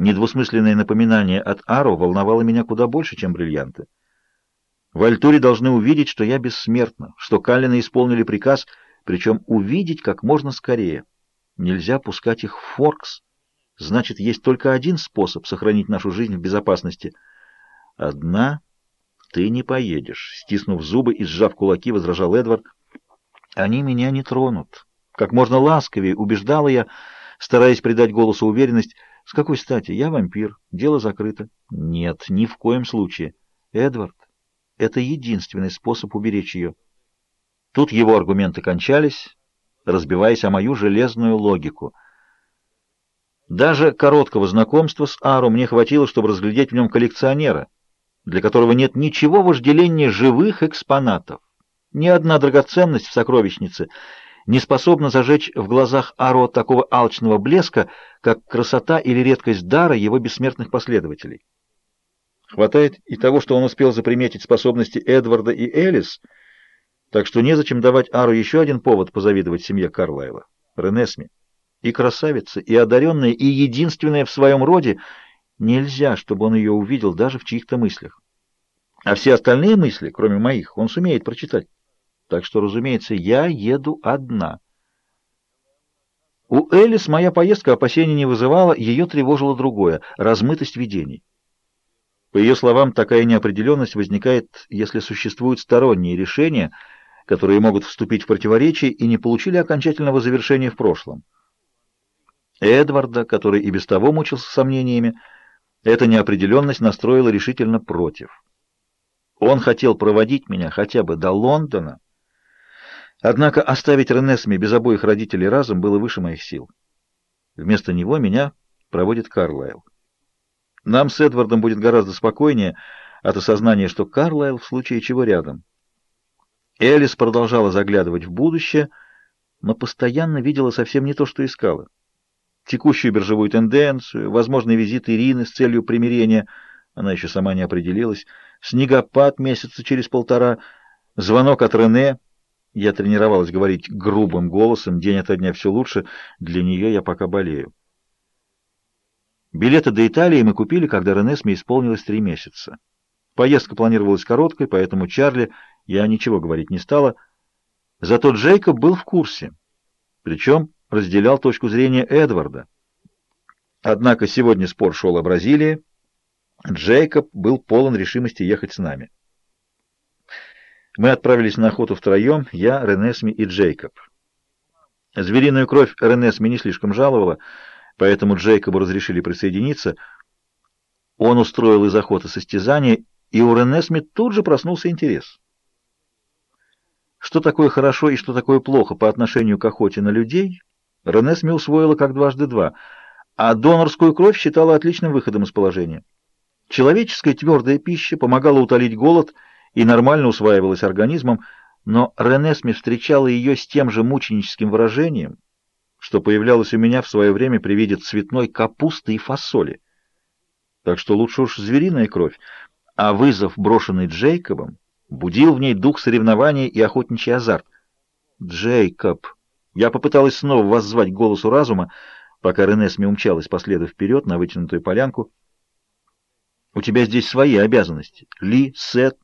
Недвусмысленное напоминание от Аро волновало меня куда больше, чем бриллианты. В Альтуре должны увидеть, что я бессмертна, что Каллины исполнили приказ, причем увидеть как можно скорее. Нельзя пускать их в Форкс. Значит, есть только один способ сохранить нашу жизнь в безопасности. Одна ты не поедешь, стиснув зубы и сжав кулаки, возражал Эдвард. Они меня не тронут. Как можно ласковее убеждала я, стараясь придать голосу уверенность. С какой стати? Я вампир. Дело закрыто. Нет, ни в коем случае. Эдвард, это единственный способ уберечь ее. Тут его аргументы кончались, разбиваясь о мою железную логику. Даже короткого знакомства с Ару мне хватило, чтобы разглядеть в нем коллекционера, для которого нет ничего вожделения живых экспонатов. Ни одна драгоценность в сокровищнице не способна зажечь в глазах Аро такого алчного блеска, как красота или редкость дара его бессмертных последователей. Хватает и того, что он успел заприметить способности Эдварда и Элис, так что незачем давать Ару еще один повод позавидовать семье Карлайла, Ренесме. И красавица, и одаренная, и единственная в своем роде. Нельзя, чтобы он ее увидел даже в чьих-то мыслях. А все остальные мысли, кроме моих, он сумеет прочитать. Так что, разумеется, я еду одна. У Элис моя поездка опасений не вызывала, ее тревожило другое — размытость видений. По ее словам, такая неопределенность возникает, если существуют сторонние решения, которые могут вступить в противоречие и не получили окончательного завершения в прошлом. Эдварда, который и без того мучился сомнениями, эта неопределенность настроила решительно против. Он хотел проводить меня хотя бы до Лондона, однако оставить Ренесме без обоих родителей разом было выше моих сил. Вместо него меня проводит Карлайл. Нам с Эдвардом будет гораздо спокойнее от осознания, что Карлайл в случае чего рядом. Элис продолжала заглядывать в будущее, но постоянно видела совсем не то, что искала. Текущую биржевую тенденцию, возможный визит Ирины с целью примирения, она еще сама не определилась, снегопад месяца через полтора, звонок от Рене. Я тренировалась говорить грубым голосом, день ото дня все лучше, для нее я пока болею. Билеты до Италии мы купили, когда Ренесме исполнилось три месяца. Поездка планировалась короткой, поэтому Чарли я ничего говорить не стала. Зато Джейкоб был в курсе, причем разделял точку зрения Эдварда. Однако сегодня спор шел о Бразилии. Джейкоб был полон решимости ехать с нами. Мы отправились на охоту втроем, я, Ренесми и Джейкоб. Звериную кровь Ренесми не слишком жаловала, поэтому Джейкобу разрешили присоединиться. Он устроил из охоты состязание, и у Ренесми тут же проснулся интерес. Что такое хорошо и что такое плохо по отношению к охоте на людей, Ренесми усвоила как дважды два, а донорскую кровь считала отличным выходом из положения. Человеческая твердая пища помогала утолить голод и нормально усваивалась организмом, но Ренесми встречала ее с тем же мученическим выражением, что появлялось у меня в свое время при виде цветной капусты и фасоли. Так что лучше уж звериная кровь, а вызов, брошенный Джейкобом, будил в ней дух соревнования и охотничий азарт. «Джейкоб!» Я попыталась снова воззвать голосу разума, пока Ренесми умчалась по следу вперед на вытянутую полянку. «У тебя здесь свои обязанности. Ли, Сет...»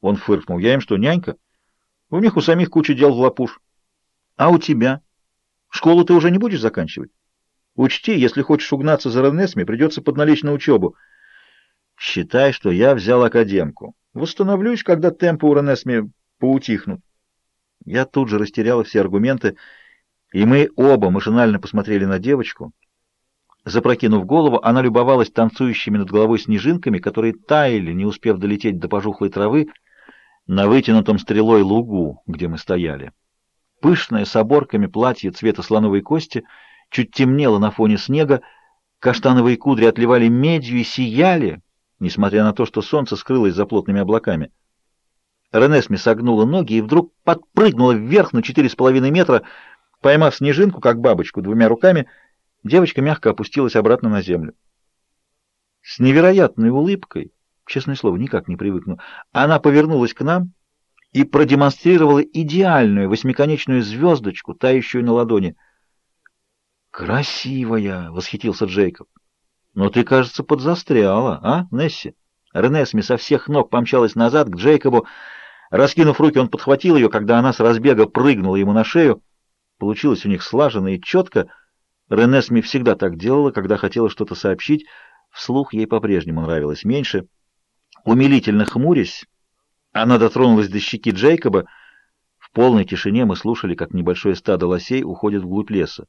Он фыркнул. «Я им что, нянька? У них у самих куча дел в лапуш. А у тебя?» Школу ты уже не будешь заканчивать? Учти, если хочешь угнаться за Ренесми, придется подналечь на учебу. Считай, что я взял академку. Восстановлюсь, когда темпы у Ренесми поутихнут. Я тут же растеряла все аргументы, и мы оба машинально посмотрели на девочку. Запрокинув голову, она любовалась танцующими над головой снежинками, которые таяли, не успев долететь до пожухлой травы, на вытянутом стрелой лугу, где мы стояли. Пышное с оборками платье цвета слоновой кости чуть темнело на фоне снега, каштановые кудри отливали медью и сияли, несмотря на то, что солнце скрылось за плотными облаками. Ренесми согнула ноги и вдруг подпрыгнула вверх на четыре с половиной метра, поймав снежинку, как бабочку, двумя руками, девочка мягко опустилась обратно на землю. С невероятной улыбкой, честное слово, никак не привыкну, она повернулась к нам — и продемонстрировала идеальную восьмиконечную звездочку, тающую на ладони. «Красивая!» — восхитился Джейкоб. Но ты, кажется, подзастряла, а, Несси? Ренесми со всех ног помчалась назад к Джейкобу. Раскинув руки, он подхватил ее, когда она с разбега прыгнула ему на шею. Получилось у них слаженно и четко. Ренесми всегда так делала, когда хотела что-то сообщить. Вслух ей по-прежнему нравилось меньше. Умилительно хмурясь, она дотронулась до щеки Джейкоба. В полной тишине мы слушали, как небольшое стадо лосей уходит вглубь леса.